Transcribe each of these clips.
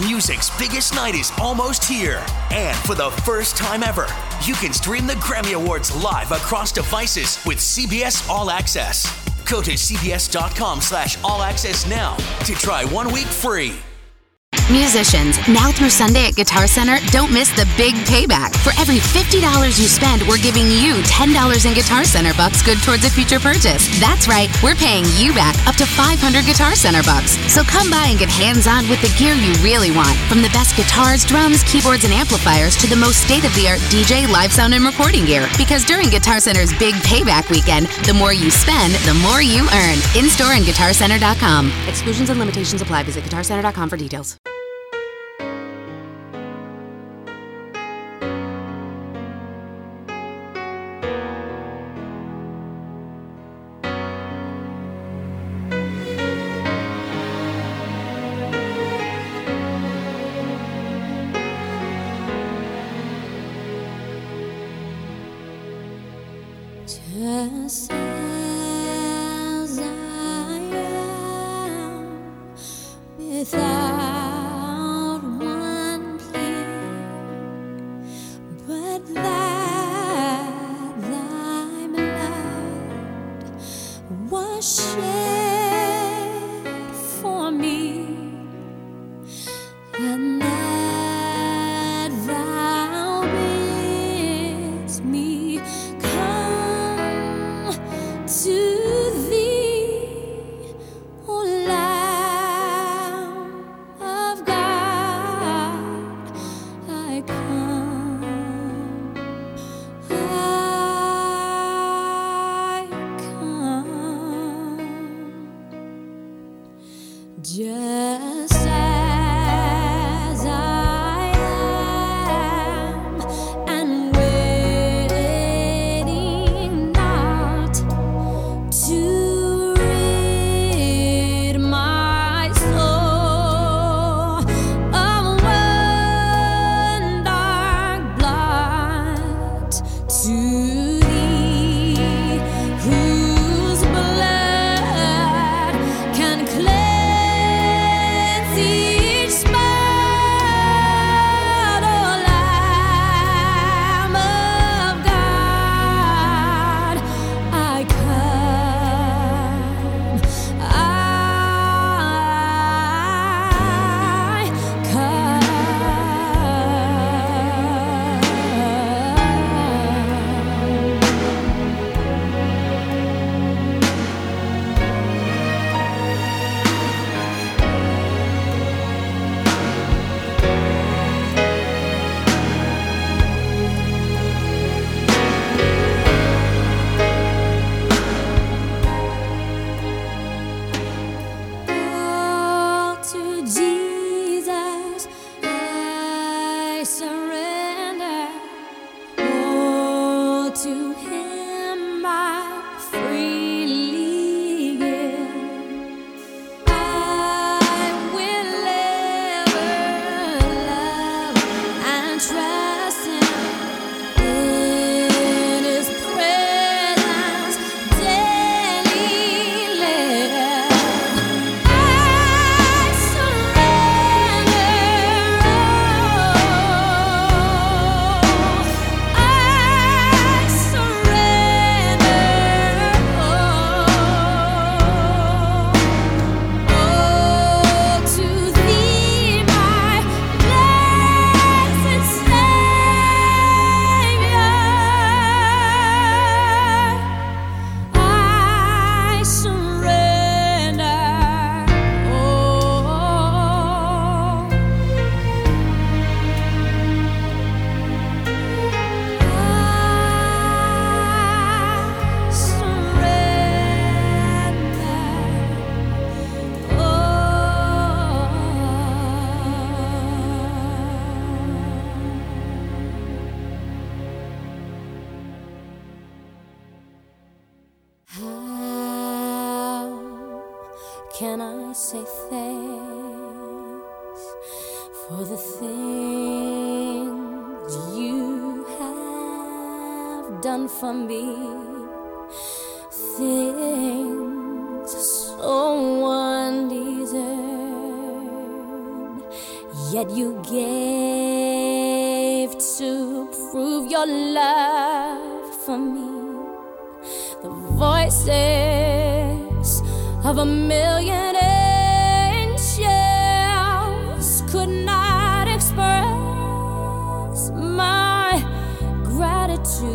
Music's biggest night is almost here. And for the first time ever, you can stream the Grammy Awards live across devices with CBS All Access. Go to cbs.com slash all access now to try one week free. Musicians, now through Sunday at Guitar Center, don't miss the big payback. For every $50 you spend, we're giving you $10 in Guitar Center bucks good towards a future purchase. That's right, we're paying you back up to 500 Guitar Center bucks. So come by and get hands on with the gear you really want. From the best guitars, drums, keyboards, and amplifiers to the most state of the art DJ, live sound, and recording gear. Because during Guitar Center's big payback weekend, the more you spend, the more you earn. In store and GuitarCenter.com. Exclusions and limitations apply. Visit GuitarCenter.com for details. and I say thanks for the things you have done for me. Things so undeserved, yet you gave to prove your love for me. The voices of a million angels could not express my gratitude.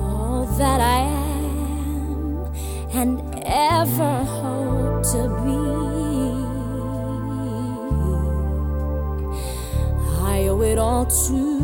All that I am and ever hope to be. I owe it all to.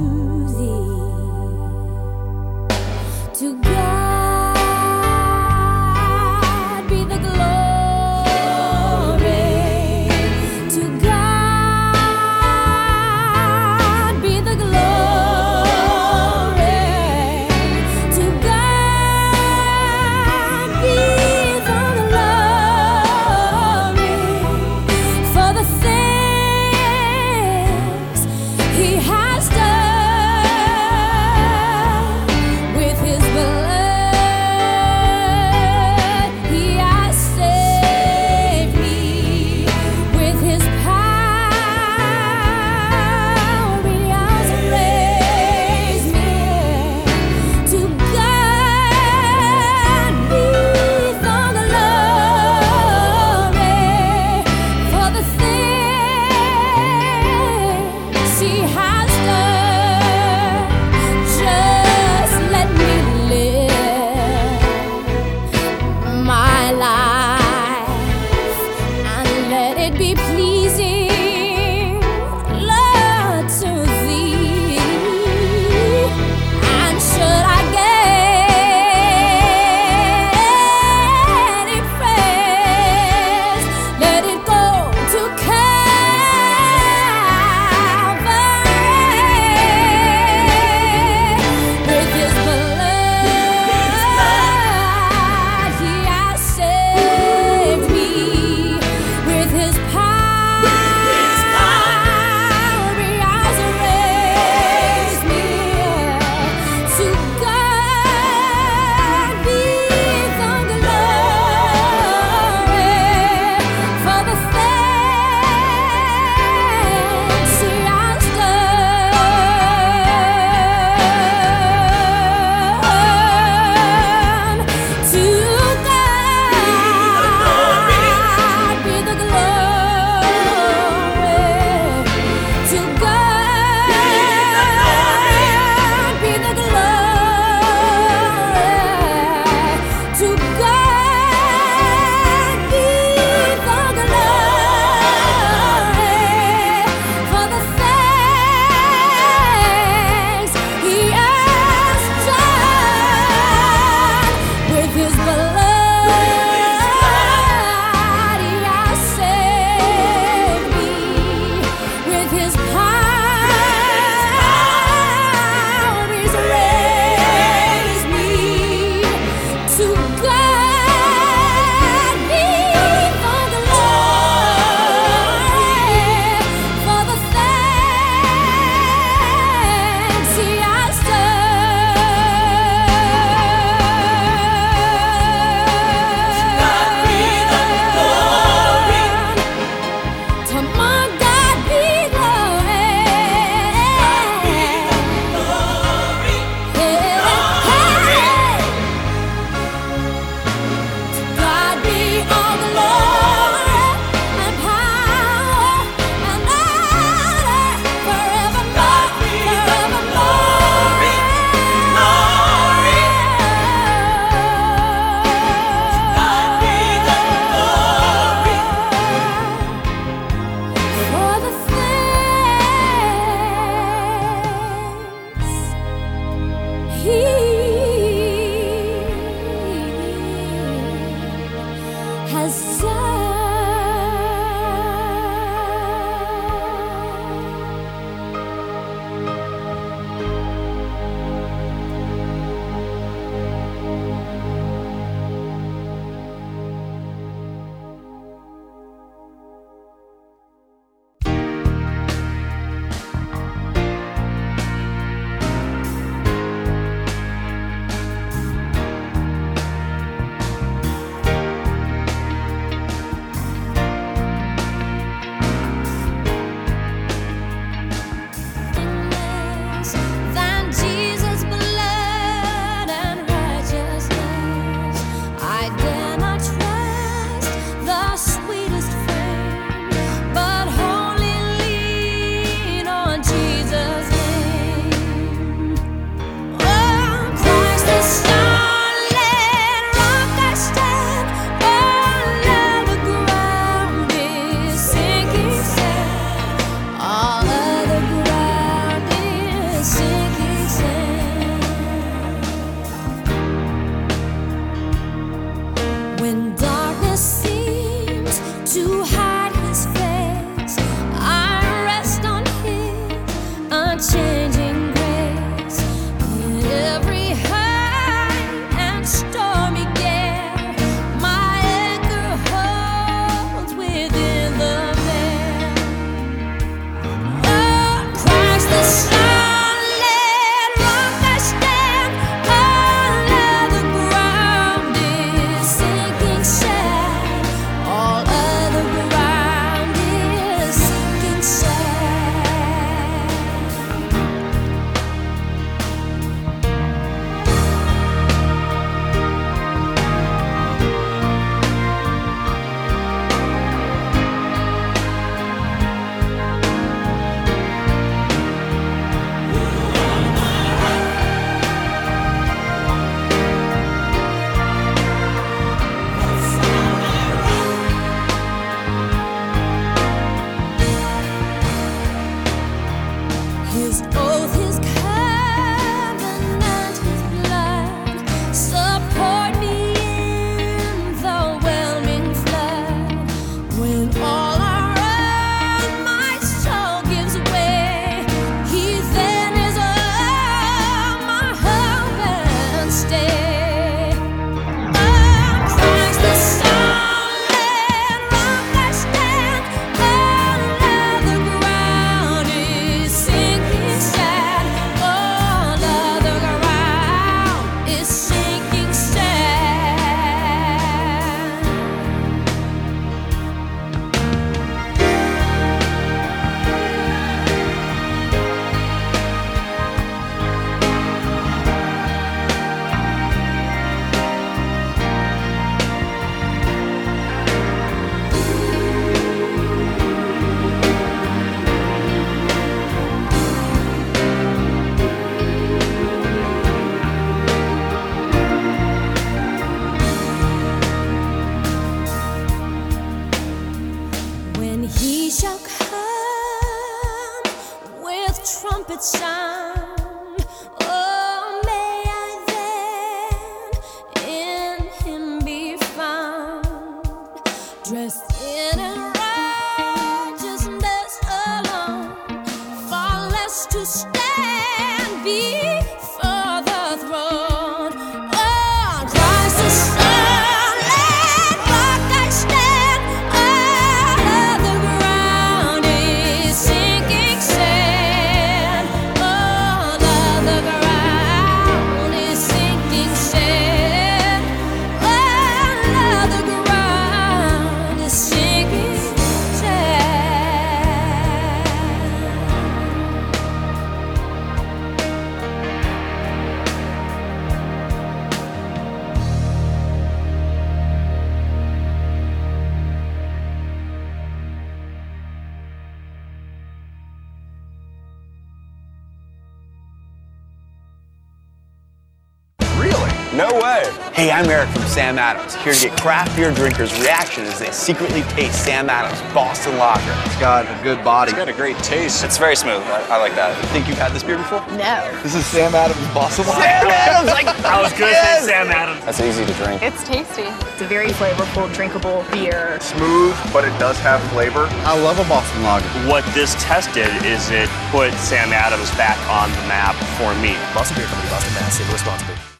Here to get craft beer drinkers' reaction as they secretly taste Sam Adams Boston Lager. It's got a good body. It's got a great taste. It's very smooth. I, I like that. You think you've had this beer before? No. This is Sam Adams Boston Lager. Sam Adams! Like, I was good yes. Sam Adams. That's easy to drink. It's tasty. It's a very flavorful, drinkable beer. Smooth, but it does have flavor. I love a Boston Lager. What this test did is it put Sam Adams back on the map for me. Boston Beer Company, Boston, Mass. Save responsibly.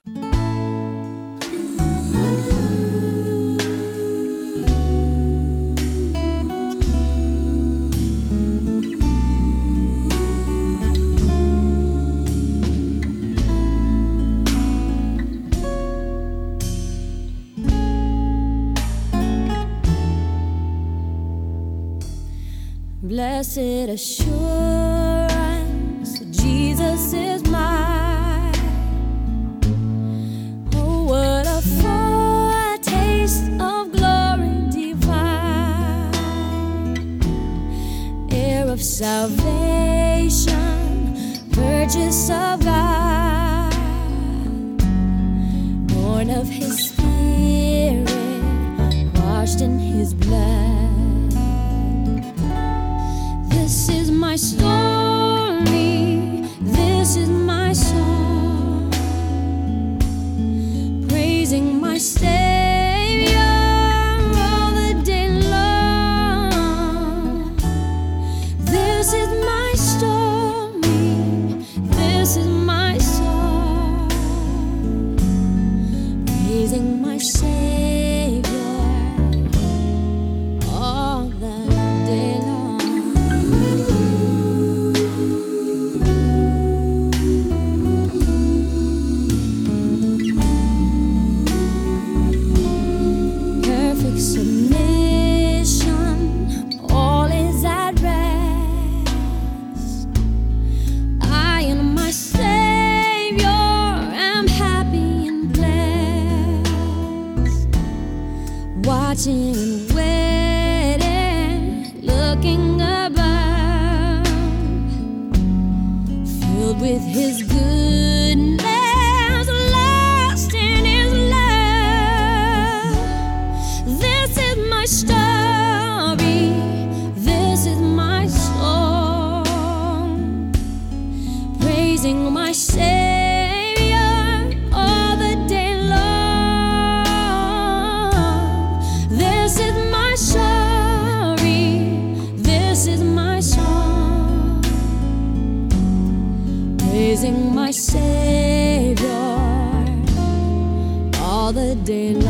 Blessed assurance, Jesus is mine. Oh, what a foretaste of glory divine, heir of salvation, purchase of my story. Praising my Savior all the day long. This is my story. This is my song. Praising my Savior all the day long.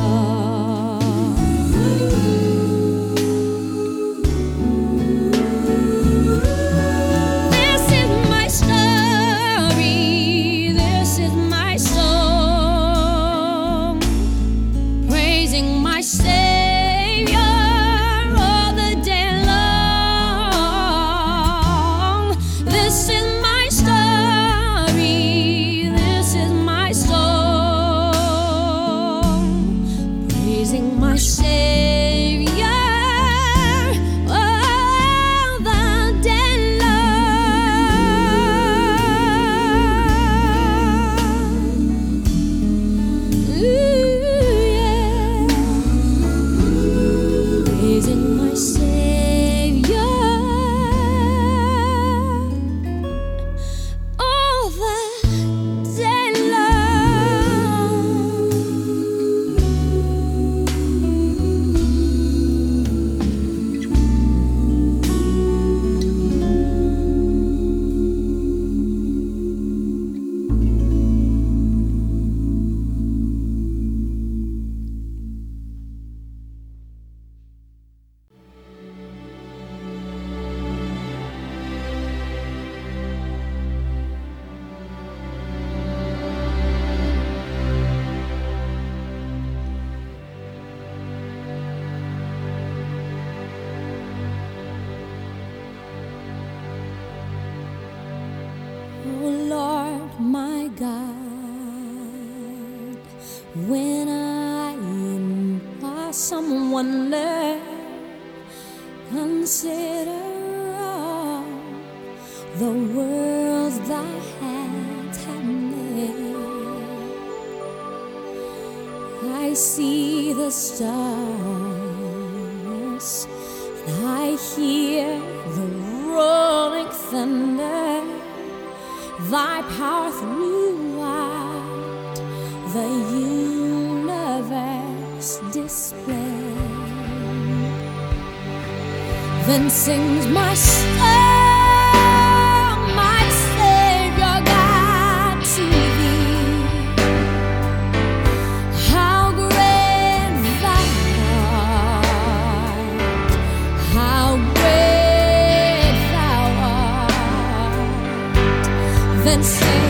and I hear the rolling thunder. Thy power throughout the universe displayed. Then sings my soul. see.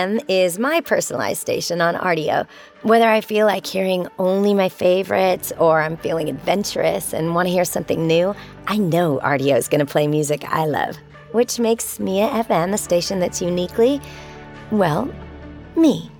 FM is my personalized station on Rdio. Whether I feel like hearing only my favorites or I'm feeling adventurous and want to hear something new, I know Rdio is going to play music I love, which makes Mia FM a station that's uniquely, well, me.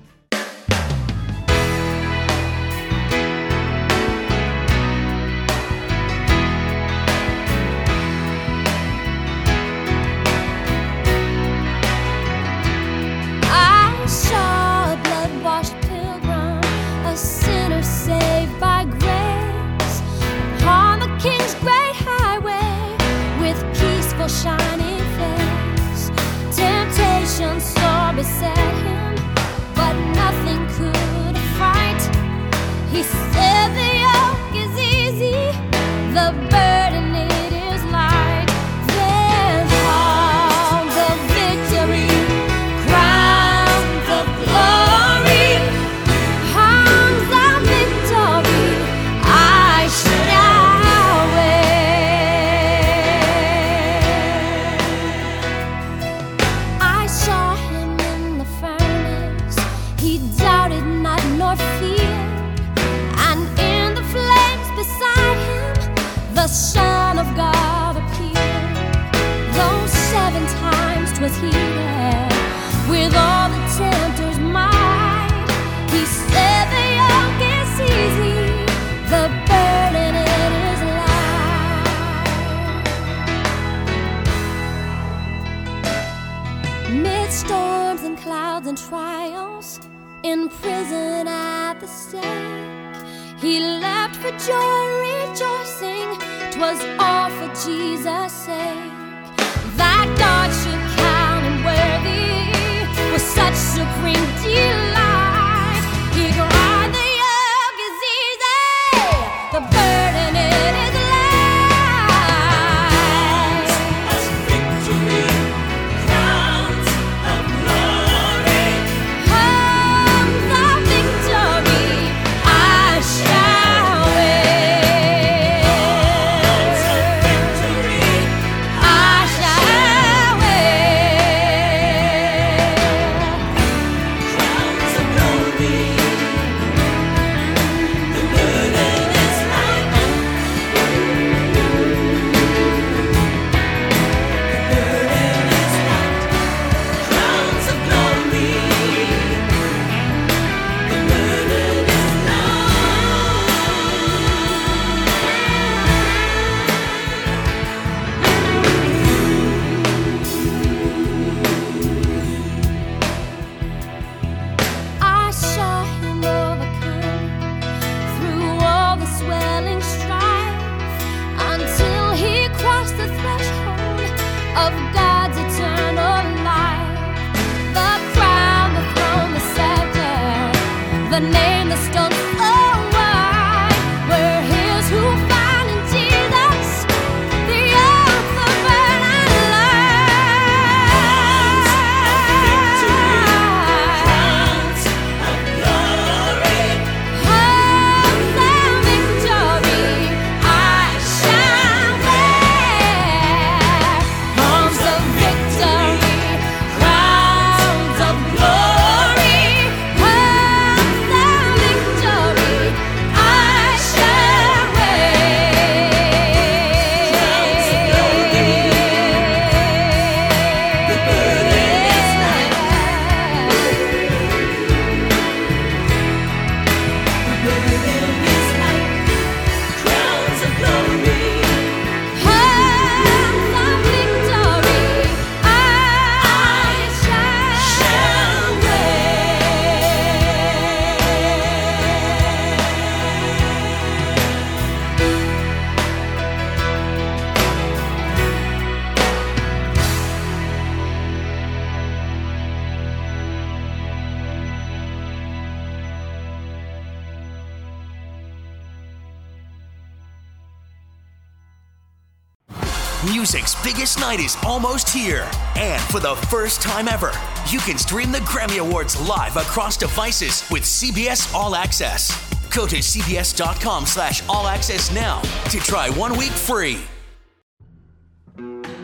tier. And for the first time ever, you can stream the Grammy Awards live across devices with CBS All Access. Go to cbs.com slash all access now to try one week free.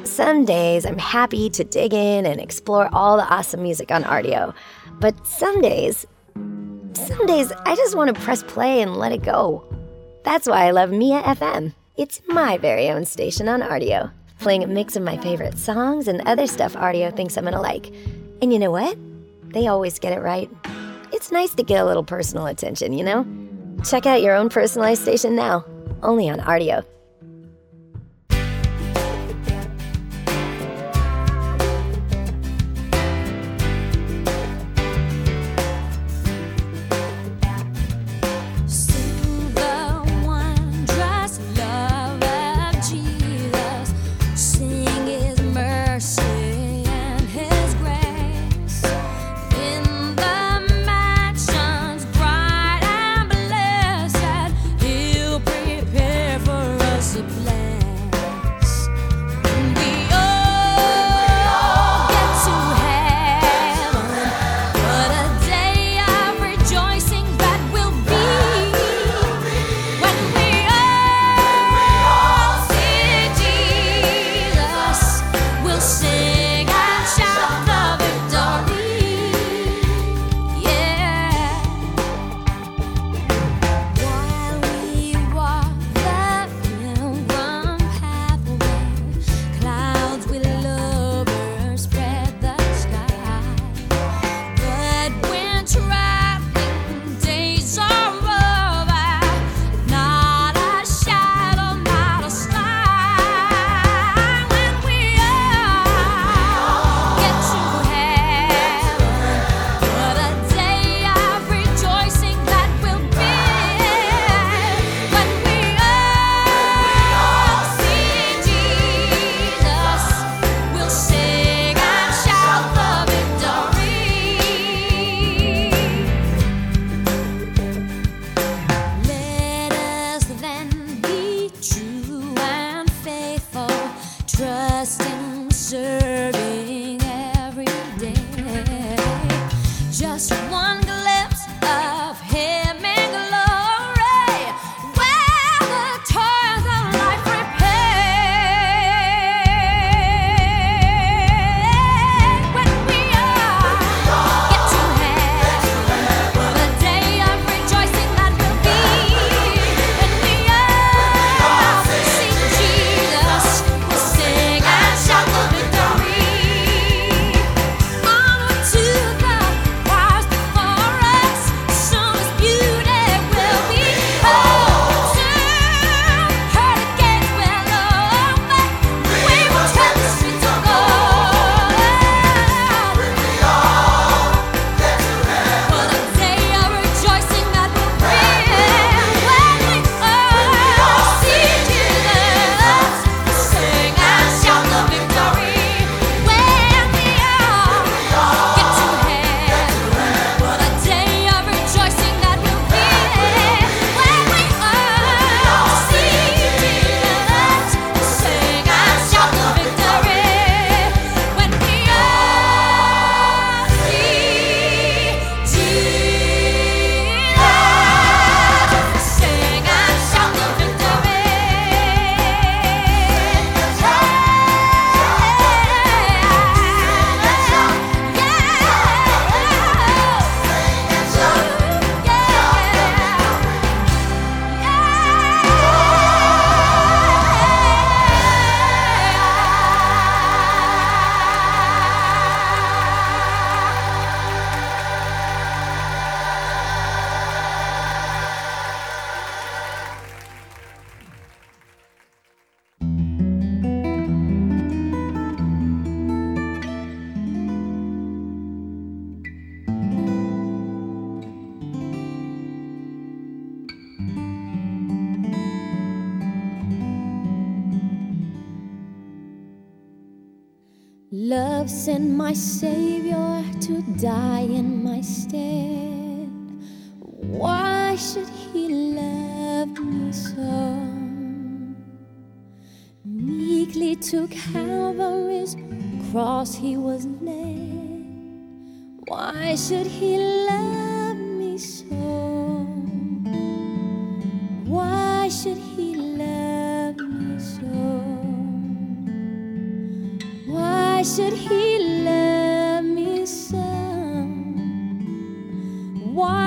Some days I'm happy to dig in and explore all the awesome music on Rdio. But some days, some days I just want to press play and let it go. That's why I love Mia FM. It's my very own station on Rdio playing a mix of my favorite songs and other stuff Rdio thinks I'm gonna like. And you know what? They always get it right. It's nice to get a little personal attention, you know? Check out your own personalized station now, only on Rdio.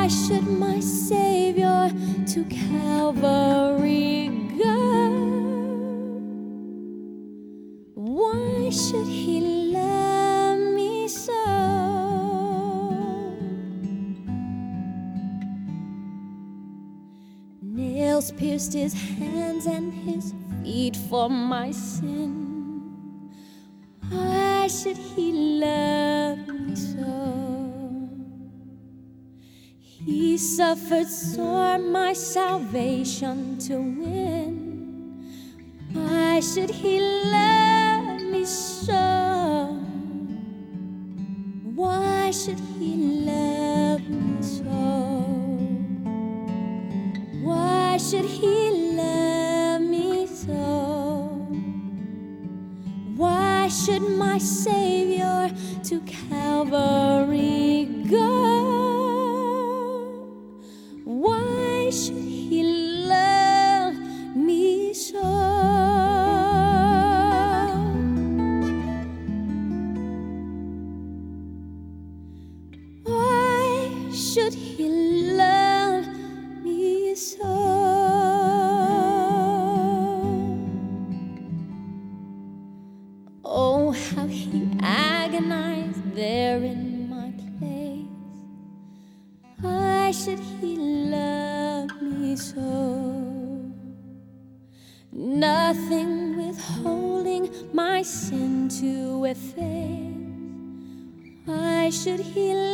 Should my Savior to Calvary go? Why should he love me so? Nails pierced his hands and his feet for my sin. Why should he love suffered sore my salvation to win. Why should he love me so? Why should he love me so? Why should he love me so? Why should my Savior to Calvary go? Why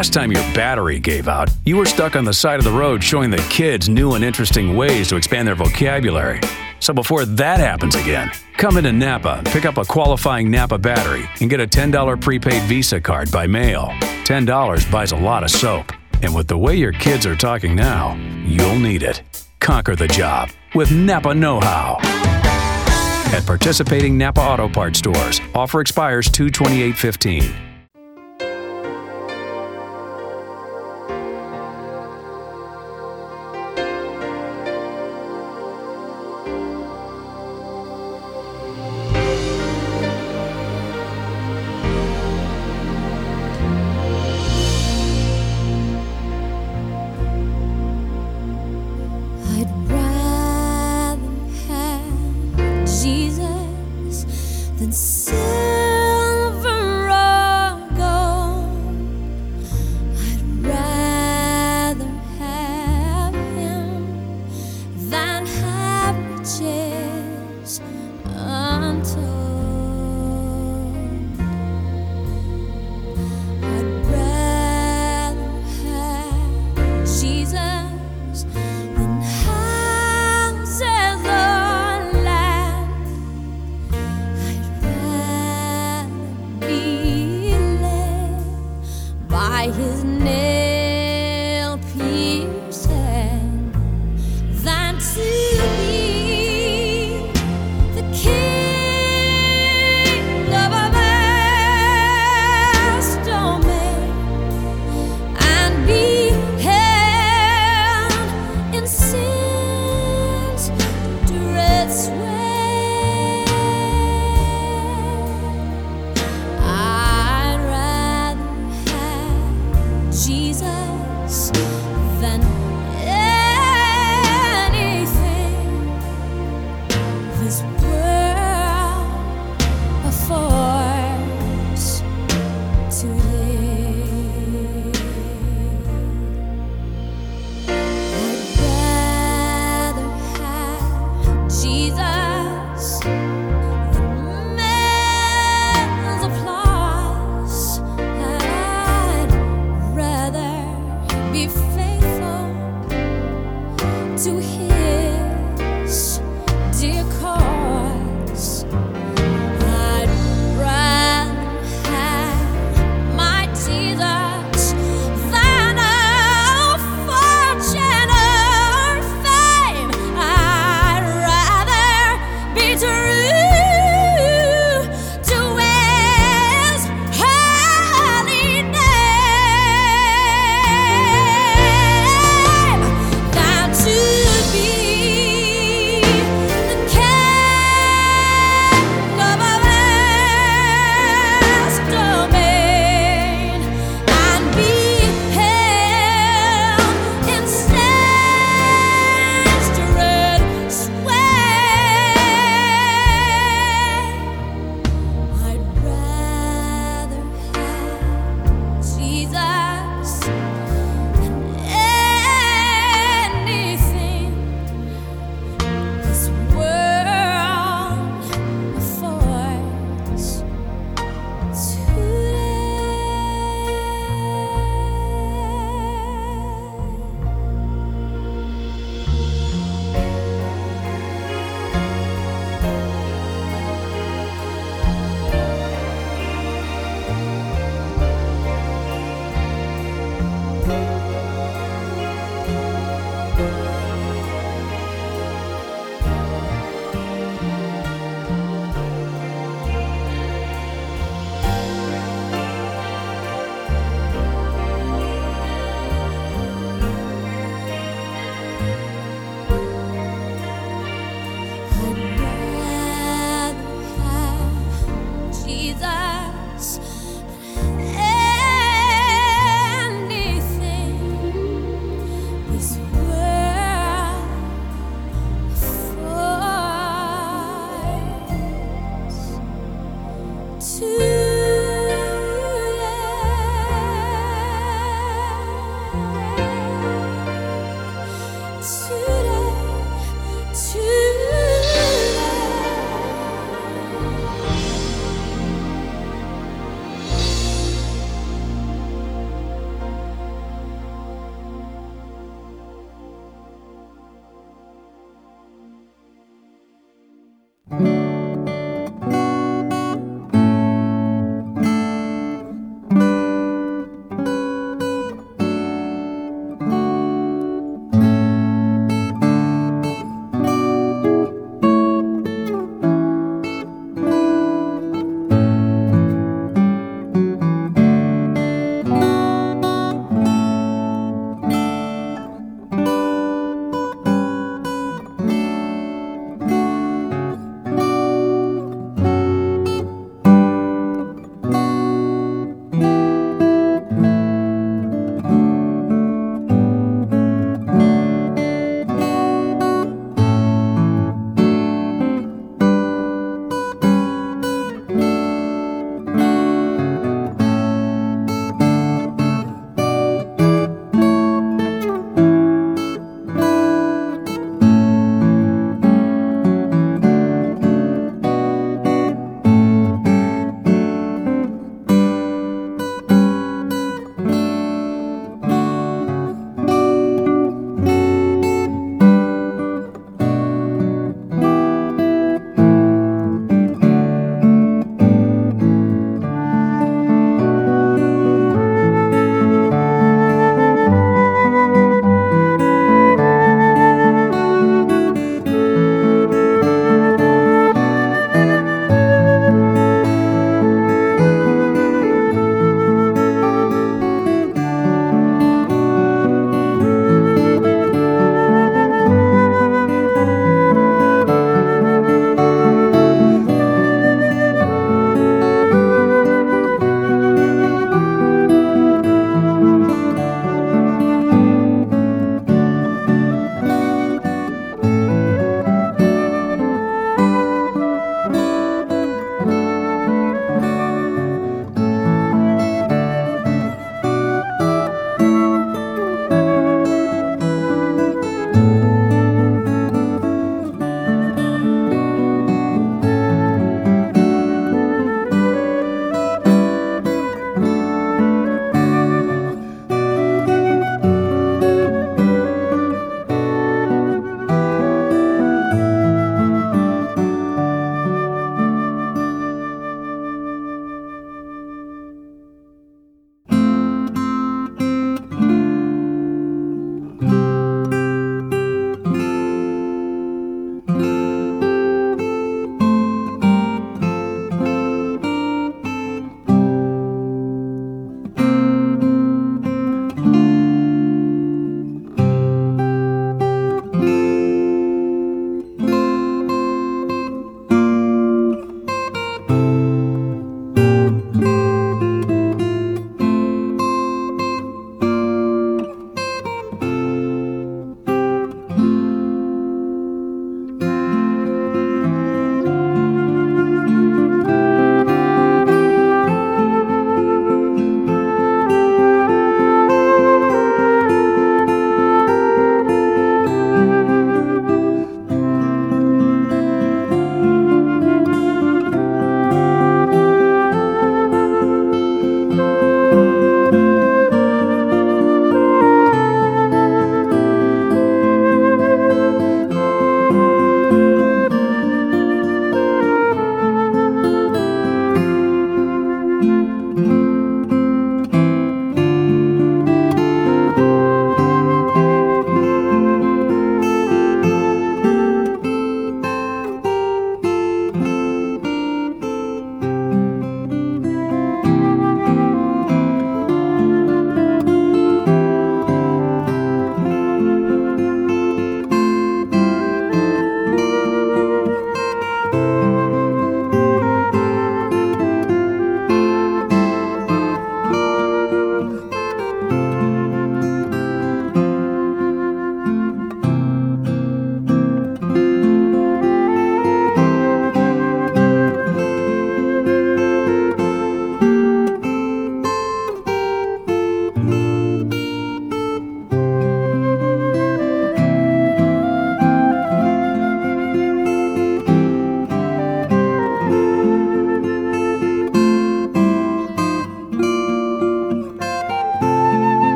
last time your battery gave out, you were stuck on the side of the road showing the kids new and interesting ways to expand their vocabulary. So before that happens again, come into Napa, pick up a qualifying Napa battery, and get a $10 prepaid Visa card by mail. $10 buys a lot of soap. And with the way your kids are talking now, you'll need it. Conquer the job with Napa Know How. At participating Napa Auto Parts stores, offer expires 22815.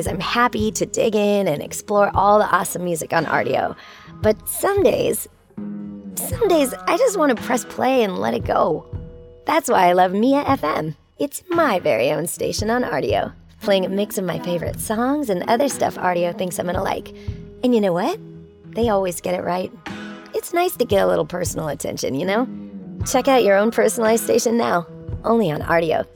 Days I'm happy to dig in and explore all the awesome music on Rdio. But some days, some days I just want to press play and let it go. That's why I love Mia FM. It's my very own station on Rdio, playing a mix of my favorite songs and other stuff Rdio thinks I'm gonna like. And you know what? They always get it right. It's nice to get a little personal attention, you know? Check out your own personalized station now, only on Rdio.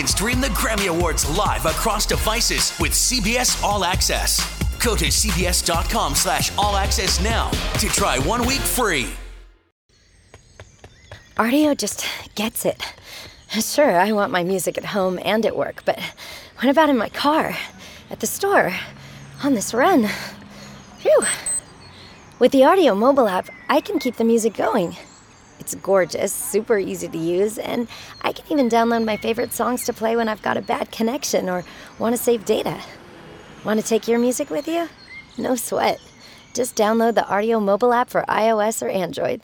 Can stream the Grammy Awards live across devices with CBS All Access. Go to cbs.com slash all access now to try one week free. Rdio just gets it. Sure, I want my music at home and at work, but what about in my car, at the store, on this run? Phew. With the Rdio mobile app, I can keep the music going. It's gorgeous, super easy to use, and I can even download my favorite songs to play when I've got a bad connection or want to save data. Want to take your music with you? No sweat. Just download the Rdio mobile app for iOS or Android.